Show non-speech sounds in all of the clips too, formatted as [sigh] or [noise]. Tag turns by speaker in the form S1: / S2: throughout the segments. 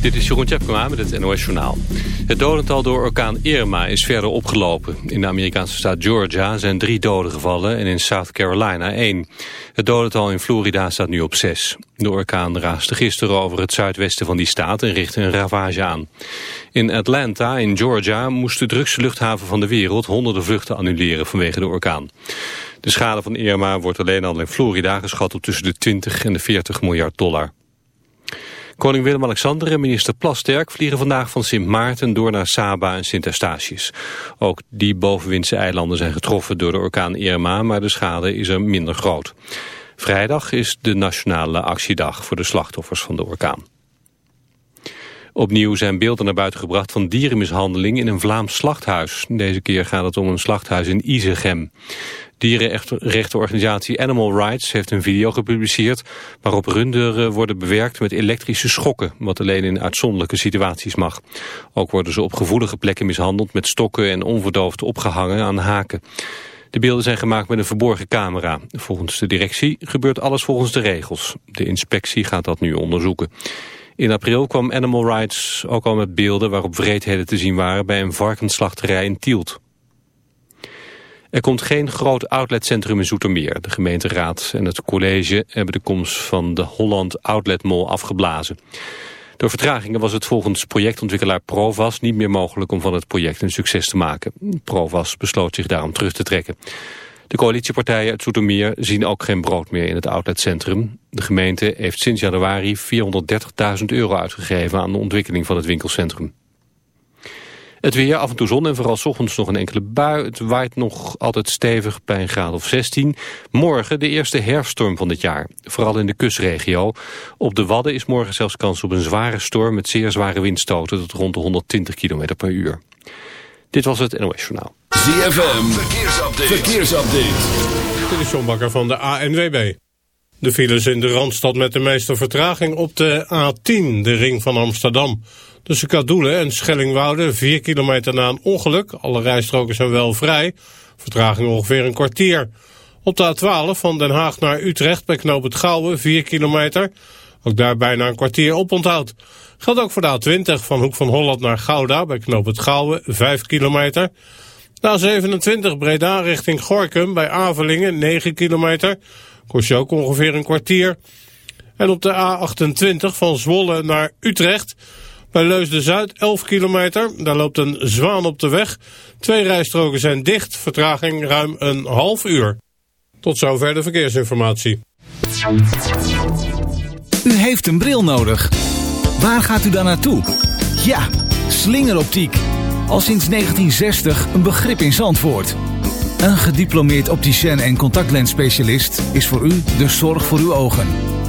S1: Dit is Jeroen Tjepkema met het NOS Journaal. Het dodental door orkaan Irma is verder opgelopen. In de Amerikaanse staat Georgia zijn drie doden gevallen en in South Carolina één. Het dodental in Florida staat nu op zes. De orkaan raasde gisteren over het zuidwesten van die staat en richtte een ravage aan. In Atlanta in Georgia moest de drukste luchthaven van de wereld honderden vluchten annuleren vanwege de orkaan. De schade van Irma wordt alleen al in Florida geschat op tussen de 20 en de 40 miljard dollar. Koning Willem-Alexander en minister Plasterk vliegen vandaag van Sint Maarten door naar Saba en Sint Eustatius. Ook die bovenwindse eilanden zijn getroffen door de orkaan Irma, maar de schade is er minder groot. Vrijdag is de nationale actiedag voor de slachtoffers van de orkaan. Opnieuw zijn beelden naar buiten gebracht van dierenmishandeling in een Vlaams slachthuis. Deze keer gaat het om een slachthuis in Izegem. Dierenrechtenorganisatie Animal Rights heeft een video gepubliceerd... waarop runderen worden bewerkt met elektrische schokken... wat alleen in uitzonderlijke situaties mag. Ook worden ze op gevoelige plekken mishandeld... met stokken en onverdoofd opgehangen aan haken. De beelden zijn gemaakt met een verborgen camera. Volgens de directie gebeurt alles volgens de regels. De inspectie gaat dat nu onderzoeken. In april kwam Animal Rights ook al met beelden waarop wreedheden te zien waren bij een varkensslachterij in Tielt. Er komt geen groot outletcentrum in Zoetermeer. De gemeenteraad en het college hebben de komst van de Holland Outlet Mall afgeblazen. Door vertragingen was het volgens projectontwikkelaar Provas niet meer mogelijk om van het project een succes te maken. Provas besloot zich daarom terug te trekken. De coalitiepartijen uit Zoetermeer zien ook geen brood meer in het outletcentrum. De gemeente heeft sinds januari 430.000 euro uitgegeven aan de ontwikkeling van het winkelcentrum. Het weer, af en toe zon en vooral s ochtends nog een enkele bui. Het waait nog altijd stevig bij een graad of 16. Morgen de eerste herfststorm van dit jaar. Vooral in de kustregio. Op de Wadden is morgen zelfs kans op een zware storm... met zeer zware windstoten tot rond de 120 km per uur. Dit was het NOS Journaal.
S2: ZFM, verkeersupdate. verkeersupdate.
S3: Dit is John Bakker van de ANWB. De files in de Randstad met de meeste vertraging op de A10, de ring van Amsterdam... Tussen Kadoelen en Schellingwoude, 4 kilometer na een ongeluk. Alle rijstroken zijn wel vrij. Vertraging ongeveer een kwartier. Op de A12 van Den Haag naar Utrecht bij Knoop het Gouwen, 4 kilometer. Ook daar bijna een kwartier op onthoud. Geldt ook voor de A20 van Hoek van Holland naar Gouda bij Knoop het Gouwen, 5 kilometer. De A27 Breda richting Gorkum bij Avelingen, 9 kilometer. Kost je ook ongeveer een kwartier. En op de A28 van Zwolle naar Utrecht... Bij Leusden-Zuid 11 kilometer. Daar loopt een zwaan op de weg. Twee rijstroken zijn dicht. Vertraging ruim een half uur. Tot zover de verkeersinformatie.
S4: U heeft een bril nodig. Waar gaat u dan naartoe? Ja, slingeroptiek. Al sinds 1960 een begrip in Zandvoort. Een gediplomeerd opticien en contactlensspecialist is voor u de zorg voor uw ogen.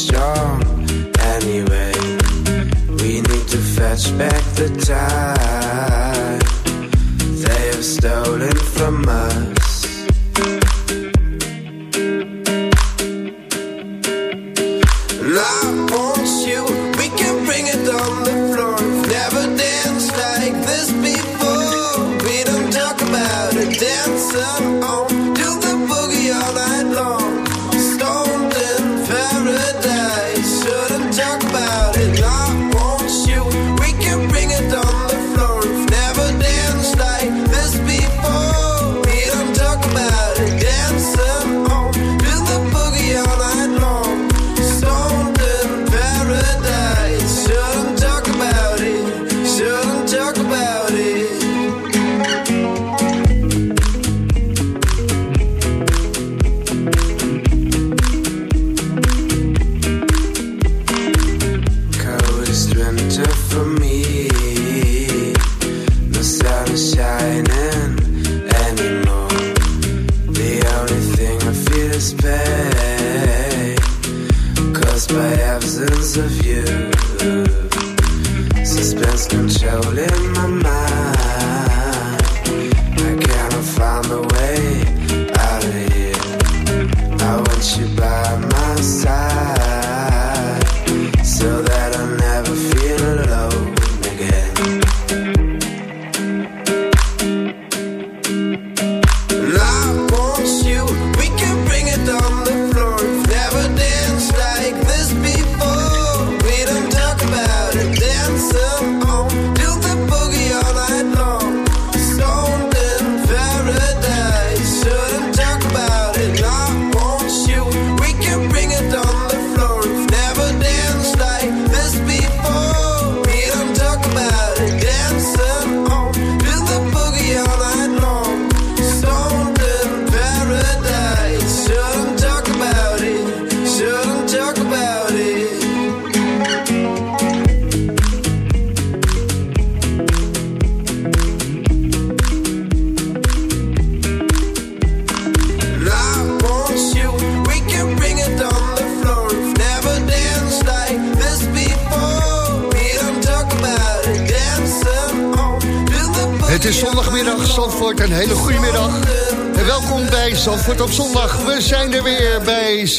S5: Strong anyway. We need to fetch back the time they have stolen from us.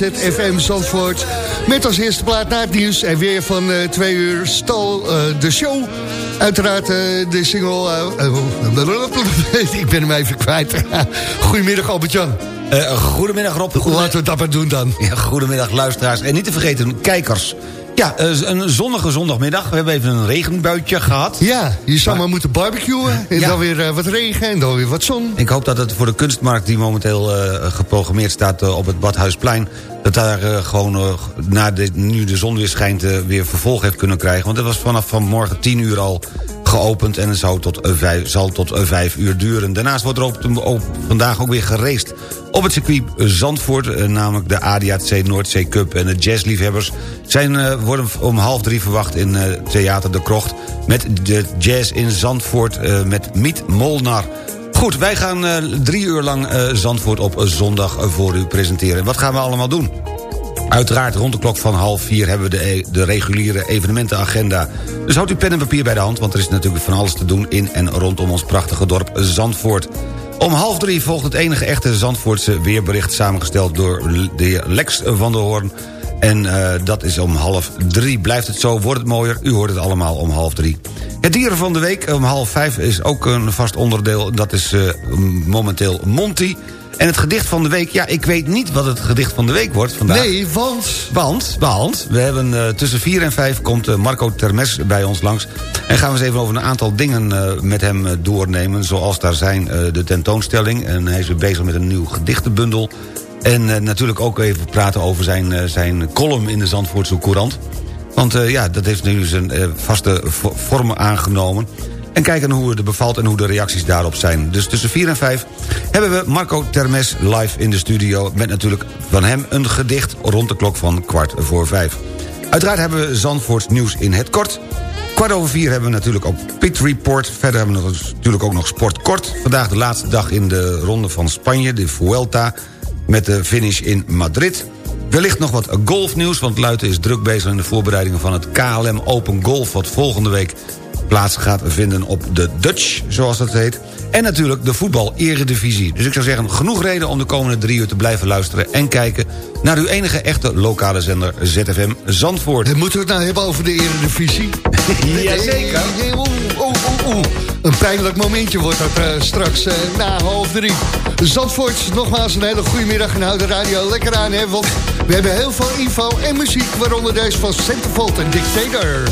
S6: ZFM Zandvoort. Met als eerste plaat naar het nieuws. En weer van eh, twee uur stal eh, de show. Uiteraard eh, de single... eh, [laughs] ik ben hem even kwijt. [laughs] Goedemiddag Albert-Jan.
S7: Goedemiddag Rob.
S6: Laten we dat maar doen dan.
S7: Ja, goedemiddag luisteraars. En niet te vergeten, kijkers. Ja, een zonnige zondagmiddag. We hebben even een regenbuitje gehad.
S6: Ja, je zou maar moeten barbecuen. En
S7: Ja.
S6: dan weer wat regen en dan weer wat zon.
S7: Ik hoop dat het voor de kunstmarkt die momenteel geprogrammeerd staat op het Badhuisplein... dat daar eh, gewoon eh, na de, nu de zon weer schijnt eh, weer vervolg heeft kunnen krijgen. Want het was vanaf vanmorgen 10 uur al geopend en het zou tot, vijf, zal tot eh, vijf uur duren. Daarnaast wordt er op, vandaag ook weer geraced op het circuit Zandvoort... namelijk de ADAC Noordzee Cup. En de jazzliefhebbers zijn, worden om half drie verwacht in Theater de Krocht... met de jazz in Zandvoort met Miet Molnar... Goed, wij gaan eh, drie uur lang eh, Zandvoort op zondag eh, voor u presenteren. En wat gaan we allemaal doen? Uiteraard rond de klok van half vier hebben we de, e- de reguliere evenementenagenda. Dus houdt uw pen en papier bij de hand... want er is natuurlijk van alles te doen in en rondom ons prachtige dorp Zandvoort. Om half drie volgt het enige echte Zandvoortse weerbericht... samengesteld door de heer Lex van der Hoorn. En uh, dat is om half drie. Blijft het zo, wordt het mooier? U hoort het allemaal om half drie. Het dieren van de week om half vijf is ook een vast onderdeel. Dat is uh, momenteel Monty. En het gedicht van de week, ja, ik weet niet wat het gedicht van de week wordt vandaag.
S8: Nee, want...
S7: Want, want, we hebben uh, tussen vier en vijf komt Marco Termes bij ons langs... en gaan we eens even over een aantal dingen met hem doornemen... zoals daar zijn de tentoonstelling... en hij is weer bezig met een nieuw gedichtenbundel... en natuurlijk ook even praten over zijn, zijn column in de Zandvoortse Courant... Want ja, dat heeft nu zijn vaste vorm aangenomen en kijken hoe het bevalt en hoe de reacties daarop zijn. Dus tussen 4 en 5 hebben we Marco Termes live in de studio... met natuurlijk van hem een gedicht rond de klok van kwart voor 5. Uiteraard hebben we Zandvoorts nieuws in het kort... Kwart over vier hebben we natuurlijk ook Pit Report. Verder hebben we natuurlijk ook nog Sport Kort. Vandaag de laatste dag in de ronde van Spanje, de Vuelta... met de finish in Madrid. Wellicht nog wat golfnieuws, want Luiten is druk bezig... in de voorbereidingen van het KLM Open Golf... wat volgende week plaats gaat vinden op de Dutch, zoals dat heet. En natuurlijk de voetbal-eredivisie. Dus ik zou zeggen, genoeg reden om de komende drie uur te blijven luisteren... en kijken naar uw enige echte lokale zender ZFM Zandvoort.
S8: En moeten we het nou hebben over de eredivisie? [laughs]
S7: Jazeker.
S8: Oeh, oeh, oeh. Een pijnlijk momentje wordt dat uh, straks uh, na half drie. Zandvoort, nogmaals een hele goede middag en houd de radio lekker aan. Hè, want we hebben heel veel info en muziek, waaronder deze van Centerfold en Dictator.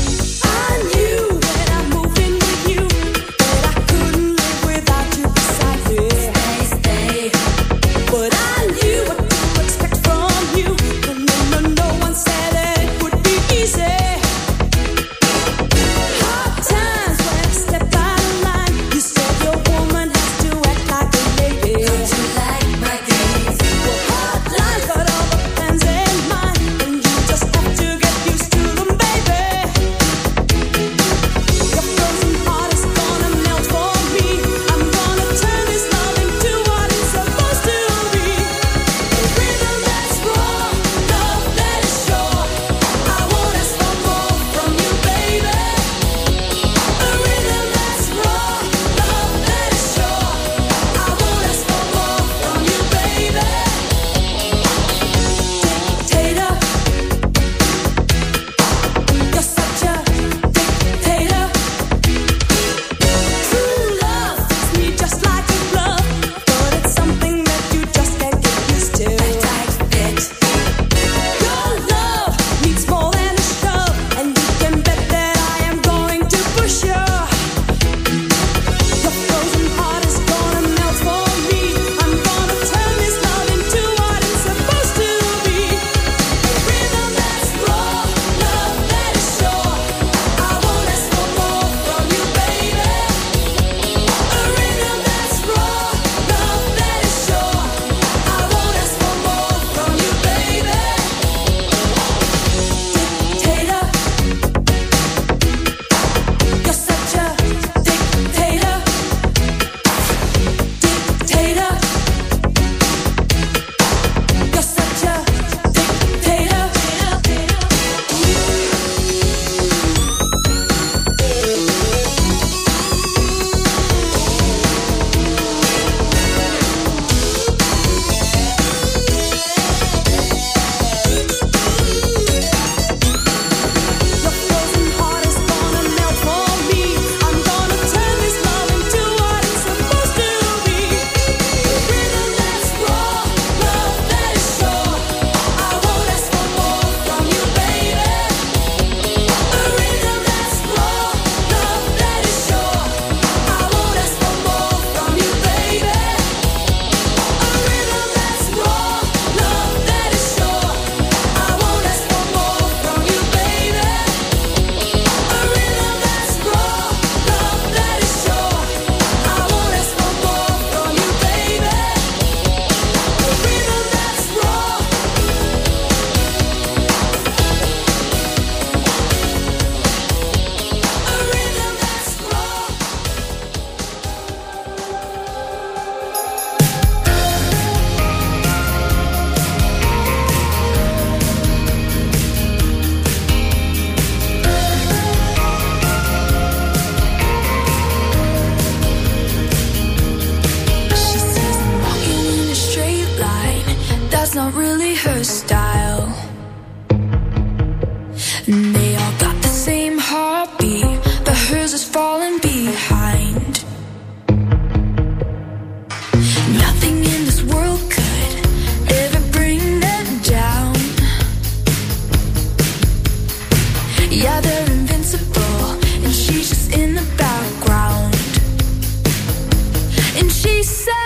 S8: she said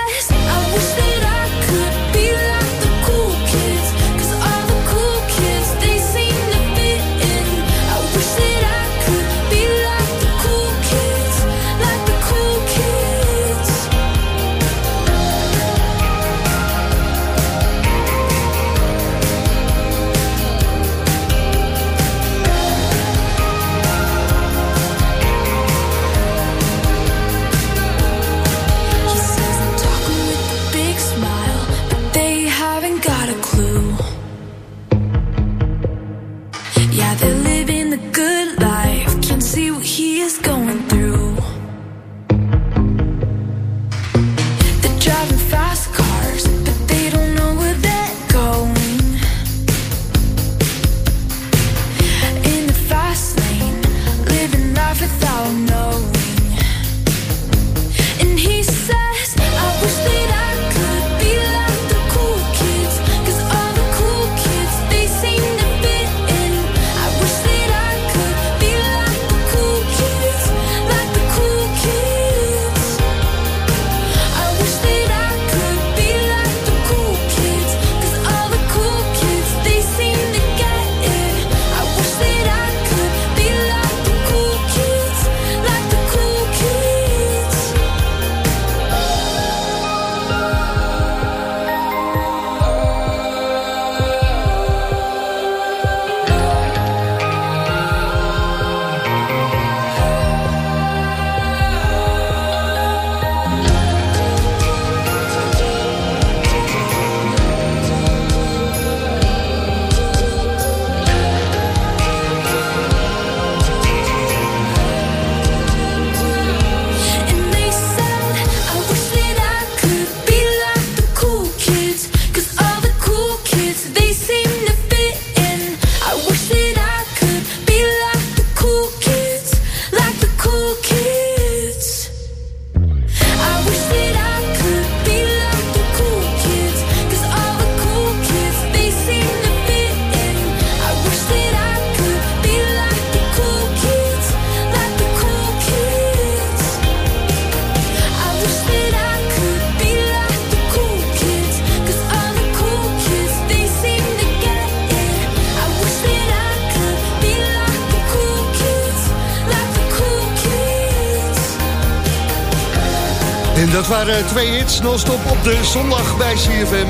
S6: hits non-stop op de zondag bij CFM.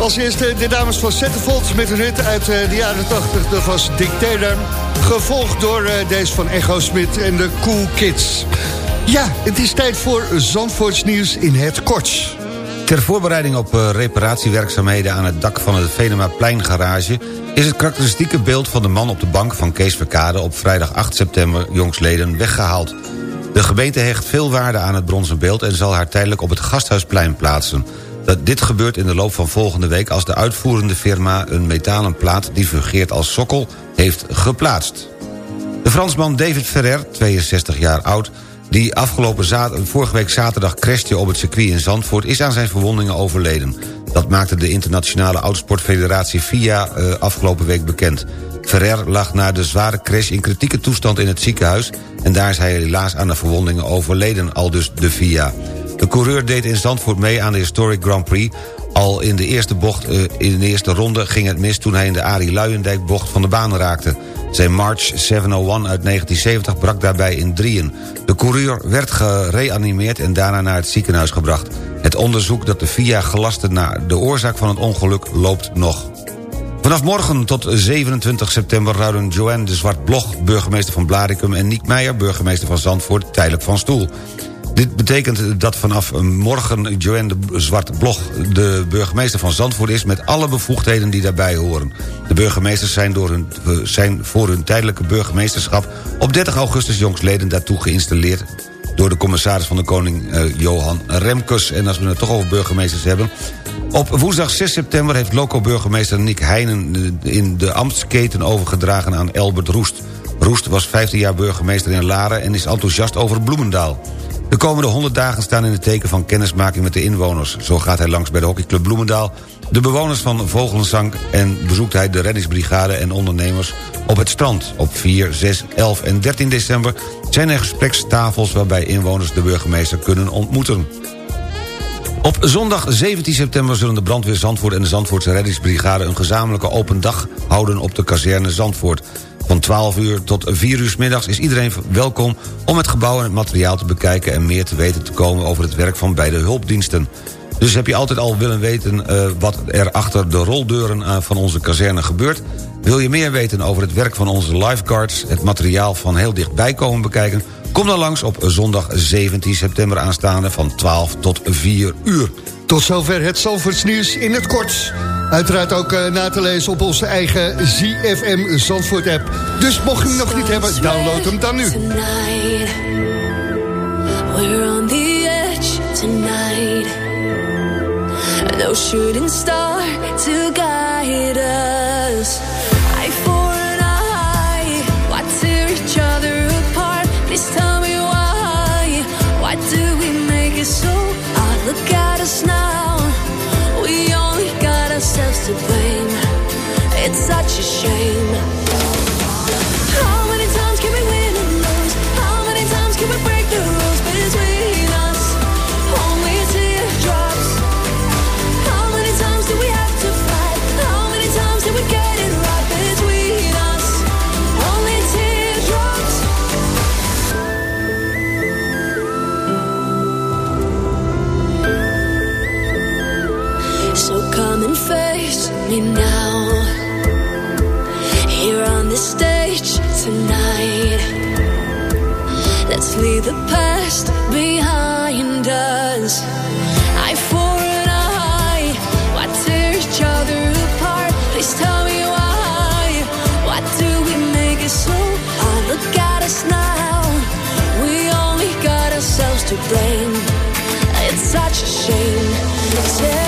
S6: Als eerste de dames van Zettenvold met een hit uit eh, de jaren 80. Dat was Dictator. Gevolgd door eh, deze van Echo Smit en de Cool Kids. Ja, het is tijd voor Zandvoorts nieuws in het kort.
S7: Ter voorbereiding op eh, reparatiewerkzaamheden aan het dak van het Venema Pleingarage... is het karakteristieke beeld van de man op de bank van Kees Verkade... op vrijdag 8 september jongsleden weggehaald. De gemeente hecht veel waarde aan het bronzen beeld... en zal haar tijdelijk op het Gasthuisplein plaatsen. Dat dit gebeurt in de loop van volgende week... als de uitvoerende firma een metalen plaat die fungeert als sokkel heeft geplaatst. De Fransman David Ferrer, 62 jaar oud... die afgelopen vorige week zaterdag crashte op het circuit in Zandvoort... is aan zijn verwondingen overleden. Dat maakte de internationale autosportfederatie FIA eh, afgelopen week bekend. Ferrer lag na de zware crash in kritieke toestand in het ziekenhuis... en daar is hij helaas aan de verwondingen overleden, al dus de FIA. De coureur deed in Zandvoort mee aan de Historic Grand Prix... Al in de eerste bocht, eh, in de eerste ronde ging het mis toen hij in de Arie Luijendijk bocht van de baan raakte. Zijn March 701 uit 1970 brak daarbij in drieën. De coureur werd gereanimeerd en daarna naar het ziekenhuis gebracht. Het onderzoek dat de FIA gelastte naar de oorzaak van het ongeluk loopt nog. Vanaf morgen tot 27 september ruilen Joanne de Zwart-Blog... burgemeester van Blaricum en Niek Meijer, burgemeester van Zandvoort... tijdelijk van stoel. Dit betekent dat vanaf morgen Joanne de Zwart-Blog... de burgemeester van Zandvoort is met alle bevoegdheden die daarbij horen. De burgemeesters zijn, door hun, zijn voor hun tijdelijke burgemeesterschap... op 30 augustus jongsleden daartoe geïnstalleerd door de commissaris van de Koning eh, Johan Remkes. En als we het toch over burgemeesters hebben... Op woensdag 6 september heeft loco-burgemeester Nick Heijnen... in de ambtsketen overgedragen aan Elbert Roest. Roest was 15 jaar burgemeester in Laren... en is enthousiast over Bloemendaal. De komende 100 dagen staan in het teken van kennismaking met de inwoners. Zo gaat hij langs bij de hockeyclub Bloemendaal... de bewoners van Vogelenzang... en bezoekt hij de reddingsbrigade en ondernemers op het strand. Op 4, 6, 11 en 13 december zijn er gesprekstafels... waarbij inwoners de burgemeester kunnen ontmoeten. Op zondag 17 september zullen de brandweer Zandvoort en de Zandvoortse reddingsbrigade... een gezamenlijke open dag houden op de kazerne Zandvoort. Van 12 uur tot 4 uur middags is iedereen welkom... om het gebouw en het materiaal te bekijken... en meer te weten te komen over het werk van beide hulpdiensten. Dus heb je altijd al willen weten uh, wat er achter de roldeuren uh, van onze kazerne gebeurt? Wil je meer weten over het werk van onze lifeguards... het materiaal van heel dichtbij komen bekijken... Kom dan langs op zondag 17 september aanstaande van 12 tot 4 uur.
S6: Tot zover het Zandvoorts nieuws in het kort. Uiteraard ook uh, na te lezen op onze eigen ZFM Zandvoort app. Dus mocht je hem nog niet hebben, download hem dan nu.
S8: Tonight, we're on the edge tonight. No shooting star to guide us. Please tell me why. Why do we make it so hard? Look at us now. We only got ourselves to blame. It's such a shame. The past behind us. Eye for an eye. Why tear each other apart? Please tell me why. Why do we make it so hard? Look at us now. We only got ourselves to blame. It's such a shame.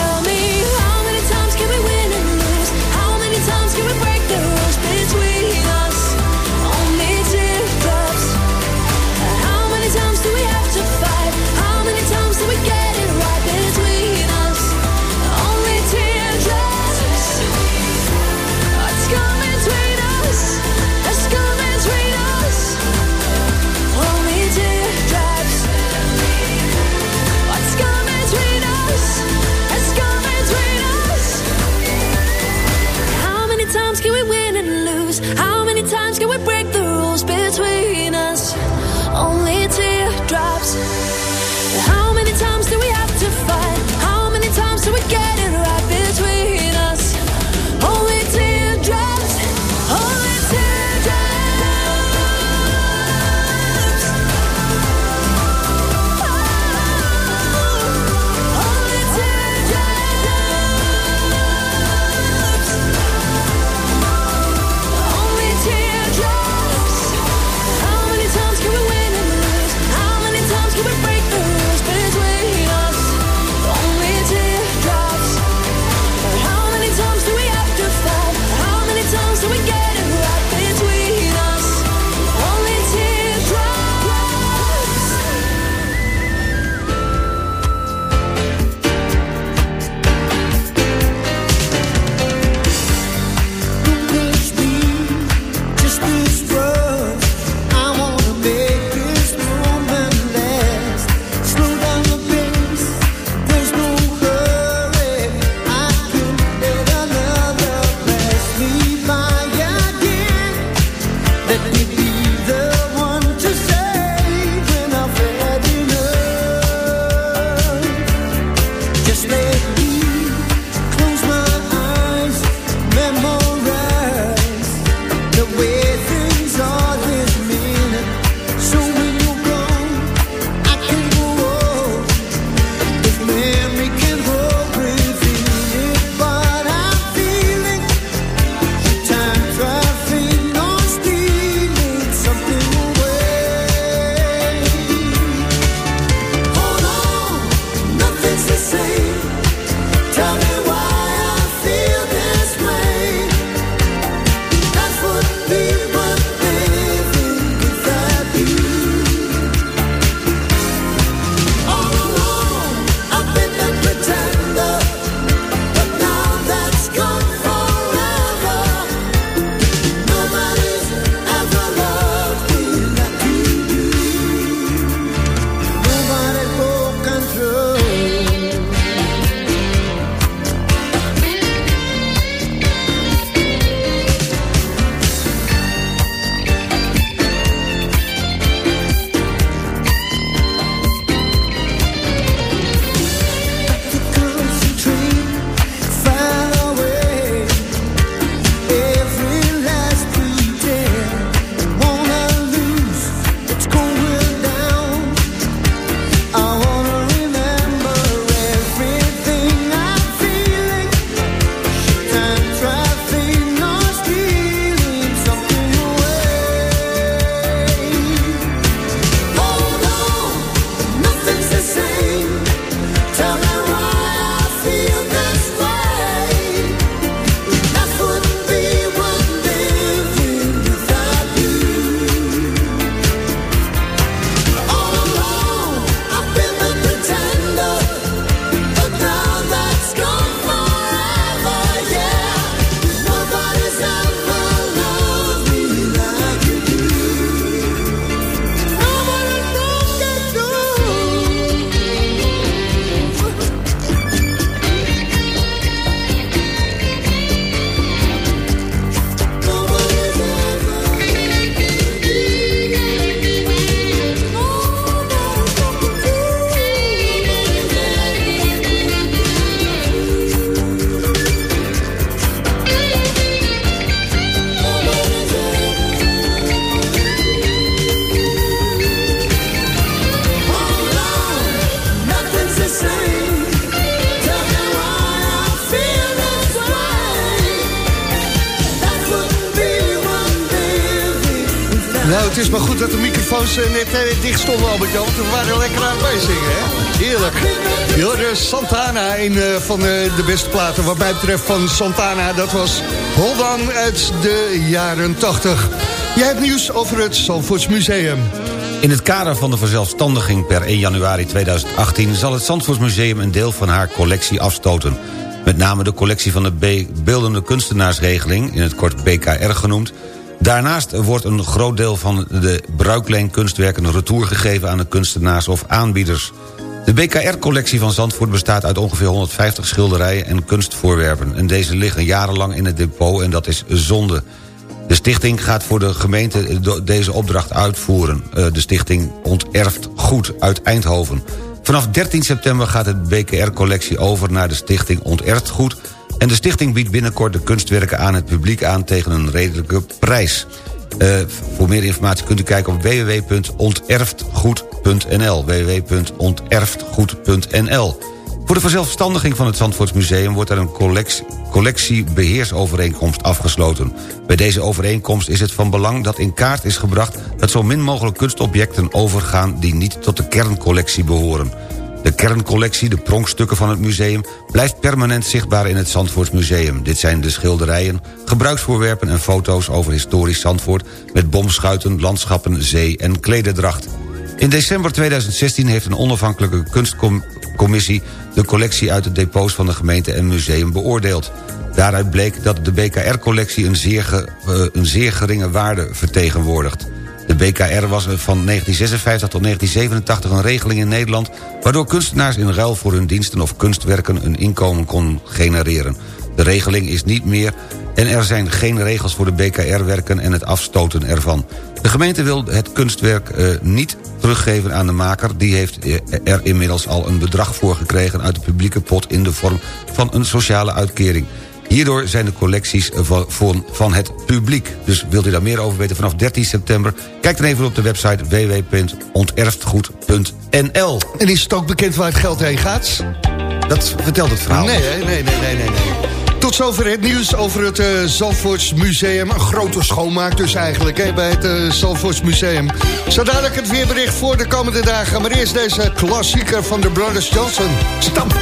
S6: Microfoons eh, net dicht stonden, Albert-Jan. want We waren lekker aan het bijzingen, hè? Heerlijk. Jorde Santana, een eh, van eh, de beste platen wat mij betreft van Santana. Dat was Hold On uit de jaren 80. Jij hebt nieuws over het Zandvoorts Museum.
S7: In het kader van de verzelfstandiging per 1 januari 2018... zal het Zandvoortsmuseum een deel van haar collectie afstoten. Met name de collectie van de beeldende kunstenaarsregeling... in het kort BKR genoemd. Daarnaast wordt een groot deel van de bruikleenkunstwerken... retour gegeven aan de kunstenaars of aanbieders. De BKR-collectie van Zandvoort bestaat uit ongeveer 150 schilderijen en kunstvoorwerpen. En deze liggen jarenlang in het depot en dat is zonde. De stichting gaat voor de gemeente deze opdracht uitvoeren. Eh, De stichting onterft goed uit Eindhoven. Vanaf 13 september gaat de BKR-collectie over naar de stichting Onterft Goed... en de stichting biedt binnenkort de kunstwerken aan het publiek aan tegen een redelijke prijs. Eh, voor meer informatie kunt u kijken op www.onterftgoed.nl www.onterftgoed.nl Voor de verzelfstandiging van het Zandvoortsmuseum wordt er een collectie, collectiebeheersovereenkomst afgesloten. Bij deze overeenkomst is het van belang dat in kaart is gebracht... dat zo min mogelijk kunstobjecten overgaan die niet tot de kerncollectie behoren. De kerncollectie, de pronkstukken van het museum... blijft permanent zichtbaar in het Zandvoortsmuseum. Dit zijn de schilderijen, gebruiksvoorwerpen en foto's over historisch Zandvoort... met bomschuiten, landschappen, zee en klederdracht. In december 2016 heeft een onafhankelijke kunstcommissie... de collectie uit de depots van de gemeente en museum beoordeeld. Daaruit bleek dat de BKR-collectie een, zeer eh, een zeer geringe waarde vertegenwoordigt. De BKR was van 1956 tot 1987 een regeling in Nederland... waardoor kunstenaars in ruil voor hun diensten of kunstwerken een inkomen kon genereren. De regeling is niet meer en er zijn geen regels voor de BKR-werken en het afstoten ervan. De gemeente wil het kunstwerk eh, niet teruggeven aan de maker. Die heeft eh, er inmiddels al een bedrag voor gekregen uit de publieke pot... in de vorm van een sociale uitkering. Hierdoor zijn de collecties van, van- het publiek. Dus wilt u daar meer over weten vanaf 13 september... kijk dan even op de website www.onterftgoed.nl.
S6: En is het ook bekend waar het geld heen gaat?
S7: Dat vertelt het verhaal.
S6: Nee, nee, nee, nee, nee, nee. Tot zover het nieuws over het Zandvoorts Museum. Een grote schoonmaak dus eigenlijk hè, bij het Zandvoorts Museum. Zo dadelijk het weerbericht voor de komende dagen. Maar eerst deze klassieker van de Brothers Johnson. Stamp!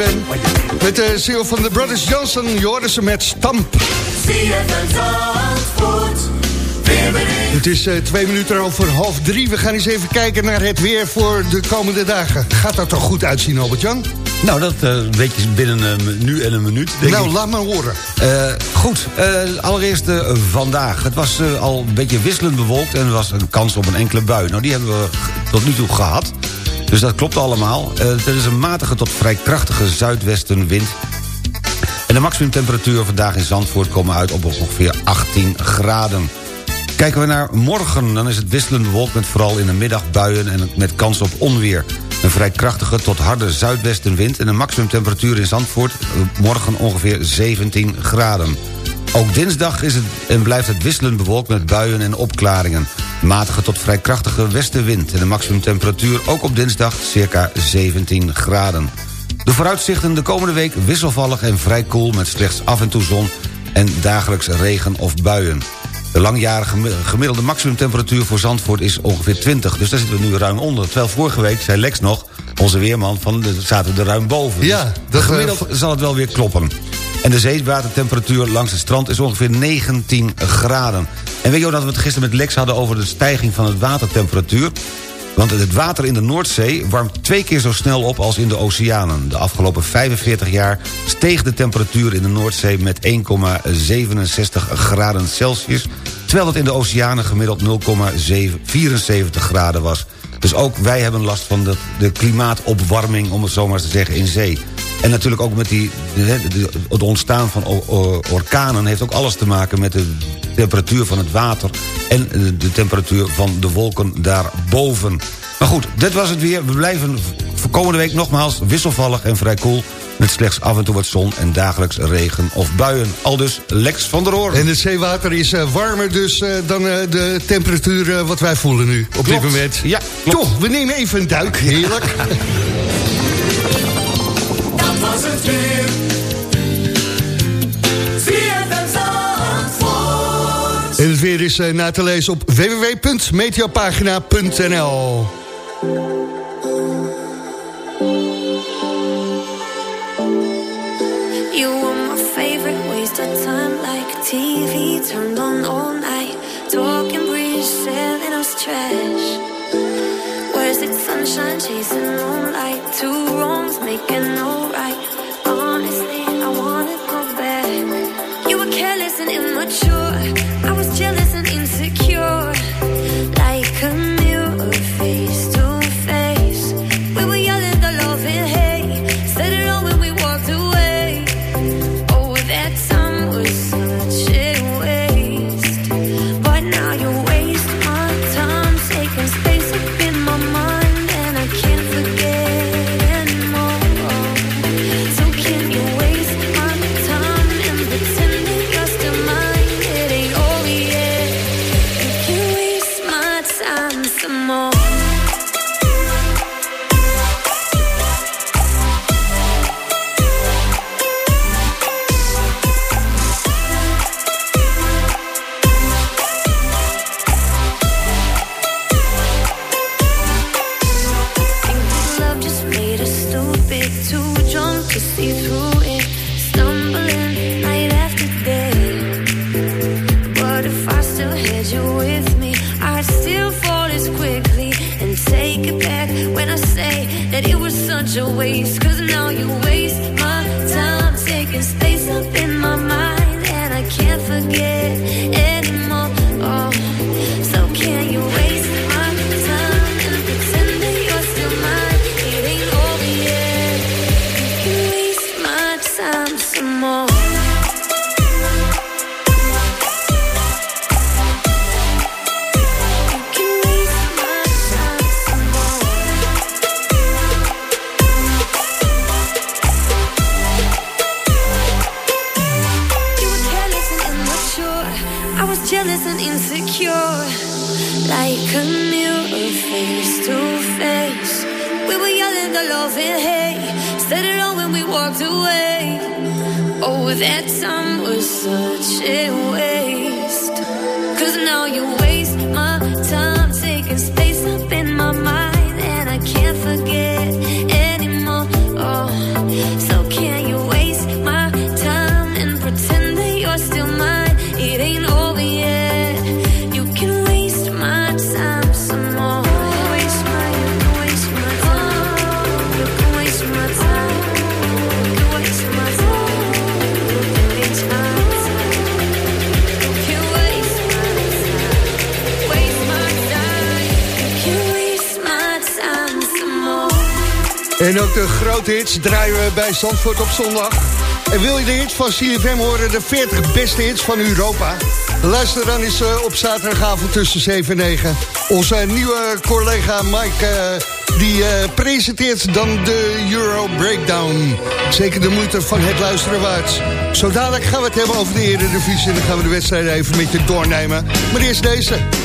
S6: CFM. Met de CEO van de Brothers Johnson, hoorde ze met Stamp. Het is eh, twee minuten over half drie. We gaan eens even kijken naar het weer voor de komende dagen. Gaat dat er goed uitzien, Albert-Jan?
S7: Nou, dat eh, weet je binnen een nu en een minuut. Denk
S6: Nou,
S7: ik.
S6: laat maar horen.
S7: Eh, goed, allereerst vandaag. Het was al een beetje wisselend bewolkt en er was een kans op een enkele bui. Nou, die hebben we tot nu toe gehad. Dus dat klopt allemaal. Eh er is een matige tot vrij krachtige zuidwestenwind. En de maximumtemperatuur vandaag in Zandvoort komen uit op ongeveer 18 graden. Kijken we naar morgen, dan is het wisselend bewolkt met vooral in de middag buien en met kans op onweer. Een vrij krachtige tot harde zuidwestenwind en een maximumtemperatuur in Zandvoort eh, morgen ongeveer 17 graden. Ook dinsdag is het en blijft het wisselend bewolkt met buien en opklaringen. Matige tot vrij krachtige westenwind en de maximumtemperatuur ook op dinsdag circa 17 graden. De vooruitzichten de komende week wisselvallig en vrij koel... met slechts af en toe zon en dagelijks regen of buien. De langjarige gemi- gemiddelde maximumtemperatuur voor Zandvoort is ongeveer 20. Dus daar zitten we nu ruim onder. Terwijl vorige week zei Lex nog, onze weerman, van de, zaten we er ruim boven.
S6: Ja,
S7: Dus
S6: dat,
S7: gemiddeld zal het wel weer kloppen. En de zeewatertemperatuur langs het strand is ongeveer 19 graden. En weet je ook dat we het gisteren met Lex hadden over de stijging van het watertemperatuur? Want het water in de Noordzee warmt twee keer zo snel op als in de oceanen. De afgelopen 45 jaar steeg de temperatuur in de Noordzee met 1,67 graden Celsius... terwijl het in de oceanen gemiddeld 0,74 graden was. Dus ook wij hebben last van de, de klimaatopwarming, om het zo maar te zeggen, in zee. En natuurlijk ook met die, het ontstaan van orkanen... heeft ook alles te maken met de temperatuur van het water... en de- temperatuur van de wolken daarboven. Maar goed, dit was het weer. We blijven voor komende week nogmaals wisselvallig en vrij koel... met slechts af en toe wat zon en dagelijks regen of buien. Al dus Lex van der Hoorn.
S6: En het zeewater is eh, warmer dus eh, dan eh, de temperatuur wat wij voelen nu op dit moment.
S7: Ja, klopt.
S6: Toch, we nemen even een duik. Heerlijk. [laughs]
S8: Was het weer.
S6: En het weer is eh, na te lezen op www.meteopagina.nl
S8: You were my favorite waste of time, like TV turned on all night. Talking bridge, selling us trash. Where's it sunshine chasing moonlight? Two wrongs making no right. Love and hate. Said it all when we walked away. Oh, that time was such a waste. Cause now you waste my time taking space up in my mind. And I can't forget
S9: de grote hits draaien we bij Zandvoort op zondag. En wil je de hits van CFM horen, de 40 beste hits van Europa? Luister dan eens eh, op zaterdagavond tussen 7 en 9. Onze nieuwe collega Mike, eh, die eh, presenteert dan de Euro Breakdown. Zeker de moeite van het luisteren waard. Zo dadelijk gaan we het hebben over de Eredivisie... en dan gaan we de wedstrijden even met je doornemen. Maar eerst deze.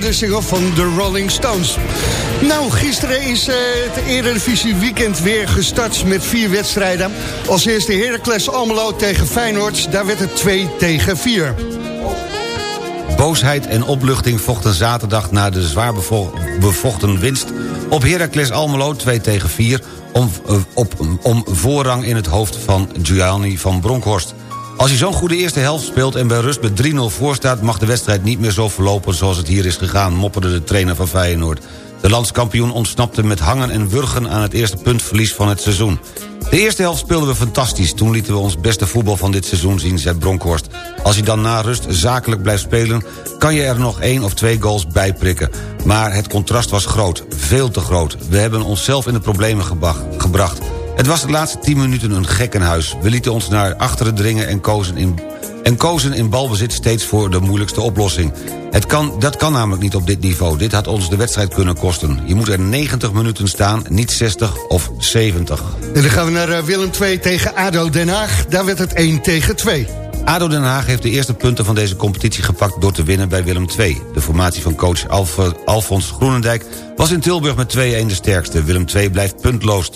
S9: De single van de Rolling Stones. Nou, gisteren is eh, het Eredivisie weekend weer gestart met vier wedstrijden. Als eerste Heracles Almelo tegen Feyenoord. Daar werd het 2 tegen 4.
S7: Boosheid en opluchting vochten zaterdag na de zwaar bevo- bevochten winst... op Heracles Almelo 2 tegen 4... Om, eh, op, om voorrang in het hoofd van Gianni van Bronckhorst. Als je zo'n goede eerste helft speelt en bij rust met 3-0 voor staat... mag de wedstrijd niet meer zo verlopen zoals het hier is gegaan... mopperde de trainer van Feyenoord. De landskampioen ontsnapte met hangen en wurgen aan het eerste puntverlies van het seizoen. De eerste helft speelden we fantastisch. Toen lieten we ons beste voetbal van dit seizoen zien, zei Bronkhorst. Als je dan na rust zakelijk blijft spelen... kan je er nog één of twee goals bij prikken. Maar het contrast was groot, veel te groot. We hebben onszelf in de problemen gebracht. Het was de laatste 10 minuten een gekkenhuis. We lieten ons naar achteren dringen en kozen in, en kozen in balbezit steeds voor de moeilijkste oplossing. Het kan, dat kan namelijk niet op dit niveau. Dit had ons de wedstrijd kunnen kosten. Je moet er 90 minuten staan, niet 60 of 70.
S9: En dan gaan we naar eh, Willem 2 tegen ADO Den Haag. Daar werd het 1 tegen 2.
S7: ADO Den Haag heeft de eerste punten van deze competitie gepakt... door te winnen bij Willem II. De formatie van coach Alf, Alfons Groenendijk was in Tilburg met 2-1 de sterkste. Willem II blijft puntloos.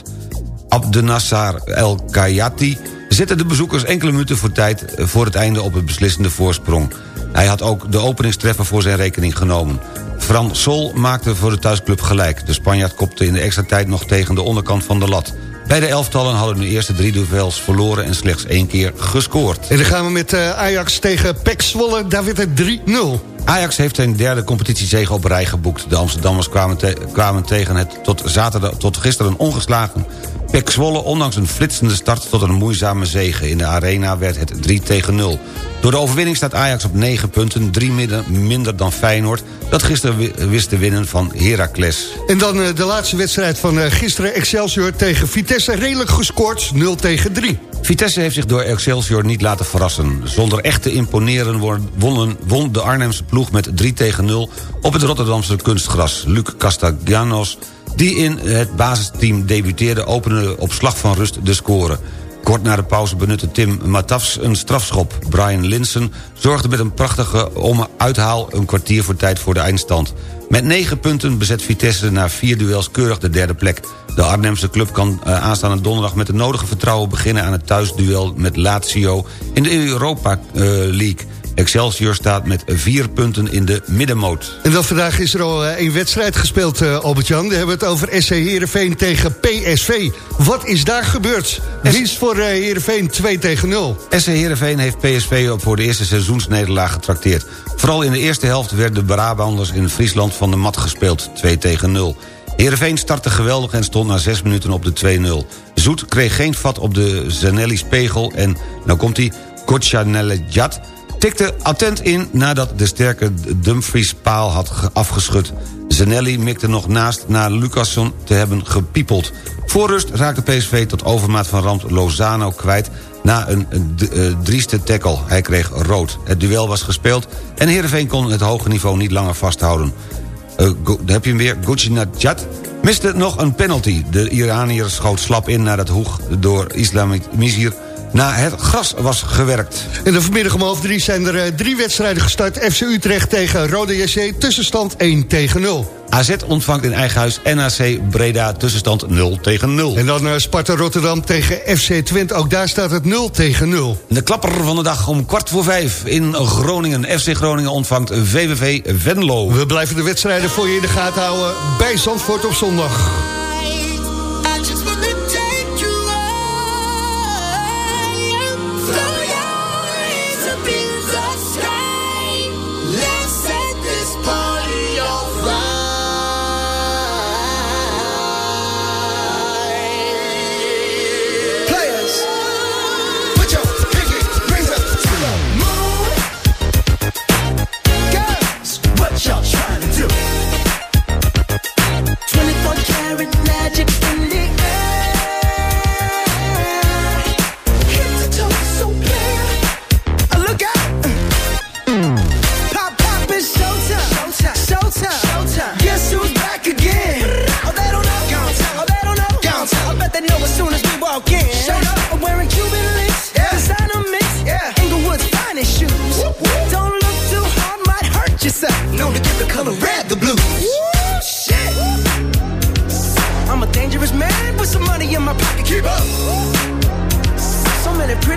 S7: Abdenassar El Kayati zette de bezoekers enkele minuten voor, tijd, voor het einde op het beslissende voorsprong. Hij had ook de openingstreffer voor zijn rekening genomen. Fran Sol maakte voor de thuisclub gelijk. De Spanjaard kopte in de extra tijd nog tegen de onderkant van de lat. Beide elftallen hadden de eerste drie duels verloren en slechts één keer gescoord.
S6: En dan gaan we met eh, Ajax tegen PEC Zwolle. Daar werd het 3-0.
S7: Ajax heeft zijn derde competitiezege op rij geboekt. De Amsterdammers kwamen, te- kwamen tegen het tot, zaterdag, tot gisteren ongeslagen PEC Zwolle... ondanks een flitsende start tot een moeizame zege. In de arena werd het 3 tegen 0. Door de overwinning staat Ajax op 9 punten, 3 minder, minder dan Feyenoord... dat gisteren wi- wist te winnen van Heracles.
S6: En dan eh, de laatste wedstrijd van eh, gisteren. Excelsior tegen Vitesse. Redelijk gescoord. 0 tegen 3.
S7: Vitesse heeft zich door Excelsior niet laten verrassen. Zonder echt te imponeren won- wonnen, won de Arnhemse ploeg met 3 tegen 0... op het Rotterdamse kunstgras. Luc Castellanos, die in het basisteam debuteerde... opende op slag van rust de score. Kort na de pauze benutte Tim Matafs een strafschop. Brian Linsen zorgde met een prachtige om uithaal... een kwartier voor tijd voor de eindstand. Met 9 punten bezet Vitesse na vier duels keurig de derde plek. De Arnhemse club kan eh, aanstaande donderdag met de nodige vertrouwen... beginnen aan het thuisduel met Lazio in de Europa eh, League. Excelsior staat met vier punten in de middenmoot.
S6: En dan vandaag is er al eh, één wedstrijd gespeeld, eh, Albert-Jan. We hebben het over SC Heerenveen tegen PSV. Wat is daar gebeurd? Winst voor eh, Heerenveen 2 tegen 0.
S7: SC Heerenveen heeft PSV op voor de eerste seizoensnederlaag getrakteerd. Vooral in de eerste helft werden de Brabanders in Friesland van de mat gespeeld, 2 tegen 0. Heerenveen startte geweldig en stond na 6 minuten op de 2-0. Zoet kreeg geen vat op de Zanelli-spegel en, nou komt hij, Kotjanelejad tikte attent in nadat de sterke Dumfries paal had ge- afgeschud. Zanelli mikte nog naast na Lucasson te hebben gepiepeld. Voor rust raakte PSV tot overmaat van ramp Lozano kwijt... na een eh, drieste tackle. Hij kreeg rood. Het duel was gespeeld en Heerenveen kon het hoge niveau niet langer vasthouden. Daar heb je hem weer, Gucci miste nog een penalty. De Iranier schoot slap in nadat Hoeg door Islamit Mizir naar het gras was gewerkt.
S6: En dan vanmiddag om half drie zijn er eh, drie wedstrijden gestart. FC Utrecht tegen Rode JC, tussenstand 1 tegen 0.
S7: AZ ontvangt in eigen huis NAC Breda tussenstand 0 tegen 0.
S6: En dan eh, Sparta Rotterdam tegen FC Twente. Ook daar staat het 0 tegen 0.
S7: De klapper van de dag om kwart voor vijf in Groningen. FC Groningen ontvangt VVV Venlo.
S6: We blijven de wedstrijden voor je in de gaten houden bij Zandvoort op zondag.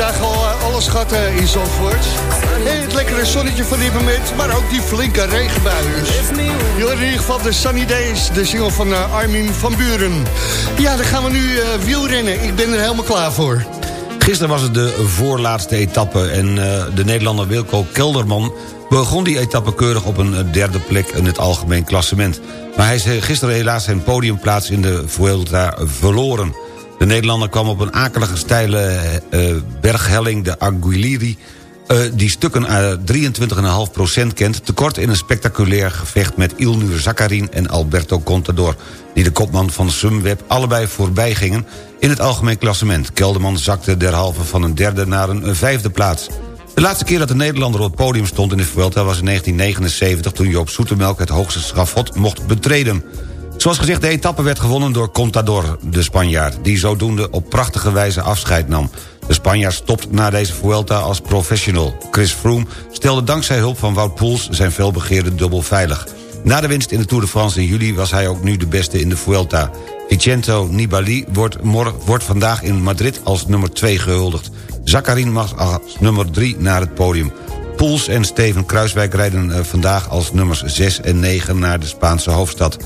S6: Vandaag al eh, alles gehad eh, in Zandvoort. Het lekkere zonnetje van dit moment, maar ook die flinke regenbuien. Je in ieder geval de Sunny Days, de single van eh, Armin van Buren. Ja, dan gaan we nu eh, wielrennen. Ik ben er helemaal klaar voor.
S7: Gisteren was het de voorlaatste etappe en de Nederlander Wilco Kelderman begon die etappe keurig op een derde plek in het algemeen klassement. Maar hij is gisteren helaas zijn podiumplaats in de Vuelta verloren. De Nederlander kwam op een akelige steile eh, berghelling, de Aguiliri... eh, die stukken uh, 23,5% kent... tekort in een spectaculair gevecht met Ilnur Zakarin en Alberto Contador... die de kopman van Sunweb allebei voorbij gingen in het algemeen klassement. Kelderman zakte derhalve van een derde naar een vijfde plaats. De laatste keer dat de Nederlander op het podium stond in de Vuelta... was in 1979 toen Joop Zoetemelk het hoogste schafot mocht betreden. Zoals gezegd, de etappe werd gewonnen door Contador, de Spanjaard... die zodoende op prachtige wijze afscheid nam.
S8: De Spanjaard stopt na deze Vuelta als professional. Chris Froome stelde dankzij hulp van Wout Poels zijn veelbegeerde dubbel veilig. Na de winst in de Tour de France in juli was hij ook nu de beste in de Vuelta. Vincenzo Nibali wordt, wordt vandaag in Madrid als nummer 2 gehuldigd. Zakarin mag als nummer 3 naar het podium. Poels en Steven Kruiswijk rijden eh, vandaag als nummers 6 en 9 naar de Spaanse hoofdstad.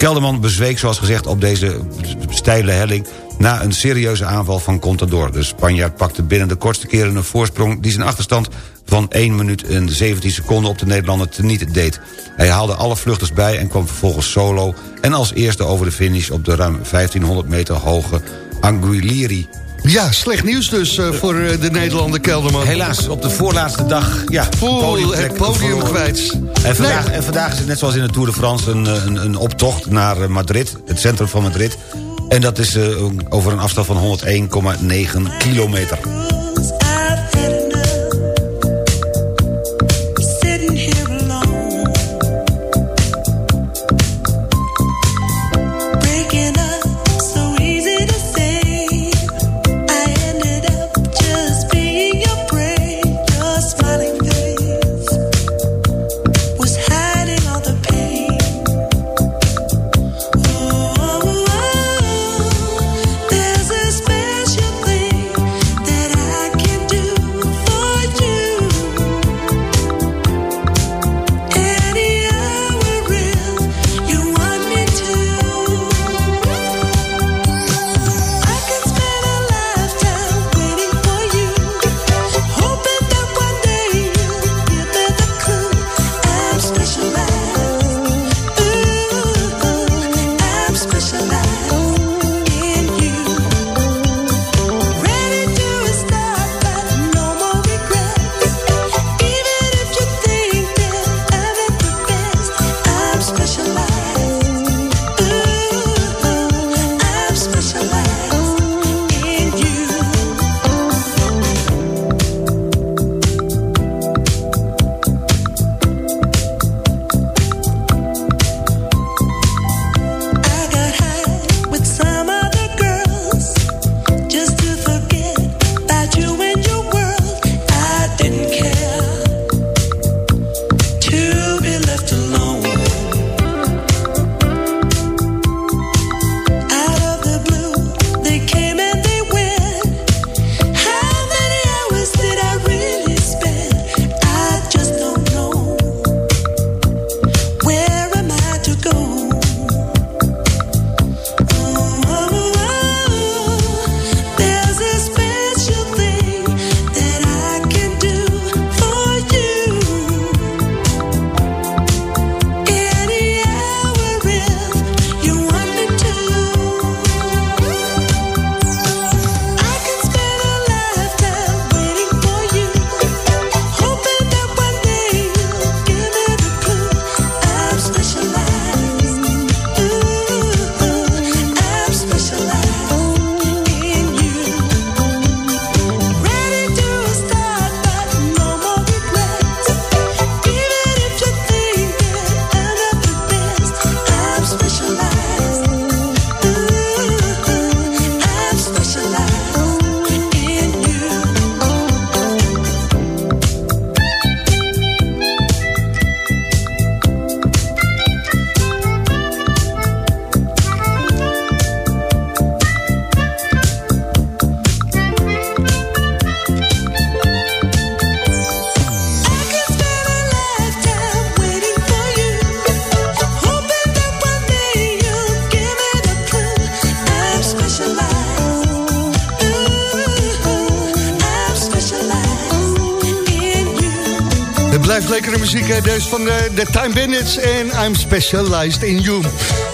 S8: Kelderman bezweek zoals gezegd op deze steile helling... na een serieuze aanval van Contador. De Spanjaard pakte binnen de kortste keren een voorsprong... die zijn achterstand van 1 minuut en 17 seconden op de Nederlander teniet deed. Hij haalde alle vluchters bij en kwam vervolgens solo... en als eerste over de finish op de ruim 1500 meter hoge Anguiliri.
S6: Ja, slecht nieuws dus eh, voor eh, de Nederlander Kelderman.
S8: Helaas, op de voorlaatste dag... Ja, podiumplek
S6: het podium kwijt.
S8: En vandaag,
S6: Nee.
S8: en vandaag is het net zoals in de Tour de France een, een, een optocht naar eh, Madrid, het centrum van Madrid. En dat is eh, over een afstand van 101,9 kilometer.
S6: Deze van de, de Time Bandits en I'm Specialized in You.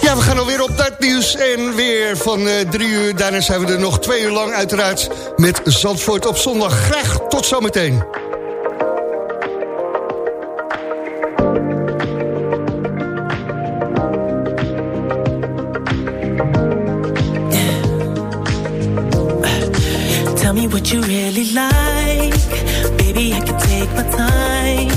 S6: Ja, we gaan alweer op dat nieuws en weer van eh, drie uur. Daarna zijn we er nog twee uur lang uiteraard met Zandvoort op zondag. Graag tot zometeen.
S10: Tell me what you really like. Baby, I can take my time.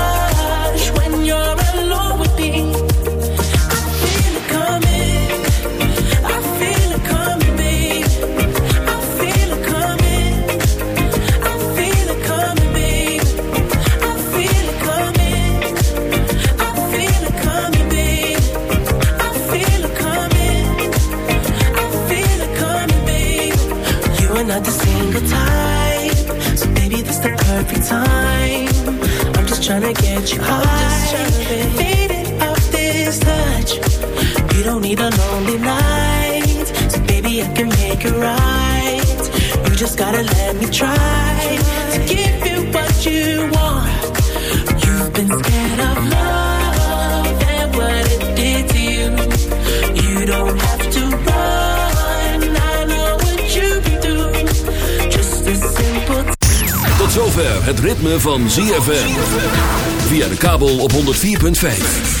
S8: need a lonely night, so baby, I can make it right. You just gotta let me try to give you what you want. You've been scared of love and what it did to you. You don't have to run. I know what you've been through. Just a simple
S2: Tot zover het ritme van ZFM. Via de kabel op 104.5.